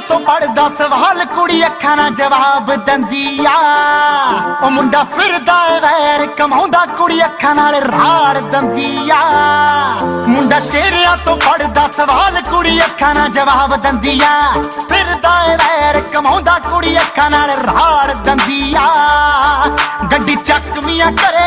ਤੋਂ ਪੜਦਾ ਸਵਾਲ ਕੁੜੀ ਅੱਖਾਂ ਨਾਲ ਜਵਾਬ ਦਿੰਦੀ ਆ। ਉਹ ਮੁੰਡਾ ਫਿਰਦਾ ਵੈਰ ਕਮਾਉਂਦਾ, ਕੁੜੀ ਅੱਖਾਂ ਨਾਲ ਰਾੜ ਦਿੰਦੀ ਆ। ਮੁੰਡਾ ਚਿਹਰਿਆਂ ਤੋਂ ਪੜਦਾ ਸਵਾਲ ਕੁੜੀ ਅੱਖਾਂ ਨਾਲ ਜਵਾਬ ਦਿੰਦੀ ਆ। ਫਿਰਦਾ ਵੈਰ ਕਮਾਉਂਦਾ, ਕੁੜੀ ਅੱਖਾਂ ਨਾਲ ਰਾੜ ਦਿੰਦੀ ਆ। ਗੱਡੀ ਚੱਕਵੀਆਂ ਘਰੇ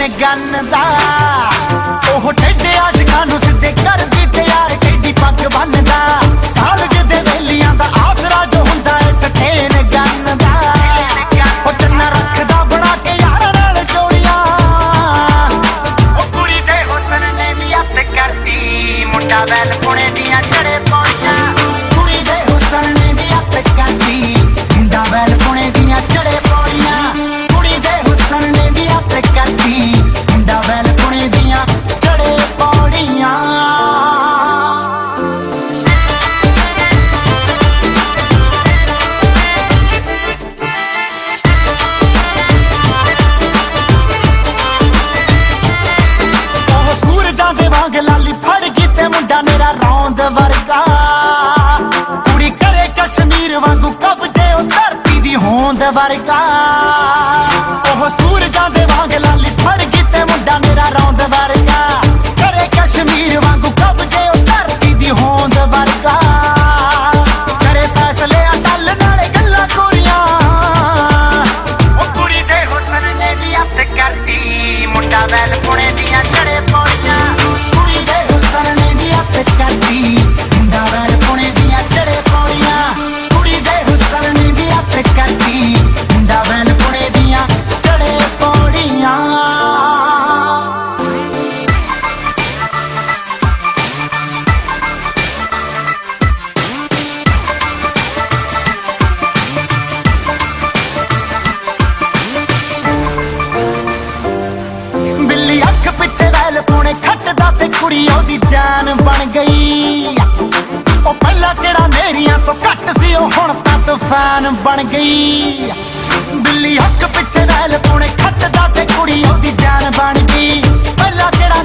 ਸਟੇਨ ਗੰਨ ਦਾ। ਉਹ ਟੱਡੇ ਆਸ਼ਿਕਾਂ ਨੂੰ ਸਿੱਧੇ ਕਰਦੀ ਤੇ ਯਾਰ ਟਿੱਡੀ ਪੱਗ ਬੰਨਦਾ। ਕਾਲਜ ਦੇ ਵੇਲੀਆਂ ਦਾ ਆਸਰਾ ਜੋ ਹੁੰਦਾ ਏ ਸਟੇਨ ਗੰਨ ਦਾ। ਉਹ ਚੰਨਾ ਰੱਖਦਾ ਬਣਾ ਕੇ ਯਾਰਾਂ ਨਾਲ ਜੋੜੀਆਂ ਉਹ ਕੁੜੀ ਦੇ ਹੁਸਨ ਨੇ ਵੀ ਅੱਤ ਕਰਦੀ ਮੁੰਡਾ ਵੈਲ ਪੁਣੇ ਦੀਆਂ ਚੜੇ ਪੌੜੀਆਂ। ਦੀ ਹੋਂਦ ਵਰਗਾ। ਉਹ ਸੂਰਜਾਂ ਦੇ ਵਾਂਗ ਲਾਲੀ ਫੜ ਗਈ ਫੈਨ ਬਣ ਗਈ। ਦਿੱਲੀ ਹੱਕ ਪਿੱਛੇ ਵੈਲ ਪੂਣੇ ਖੱਟਦਾ ਤੇ ਕੁੜੀ ਉਹਦੀ ਜਾਨ ਬਣ ਗਈ। ਪਹਿਲਾਂ ਕਿਹੜਾ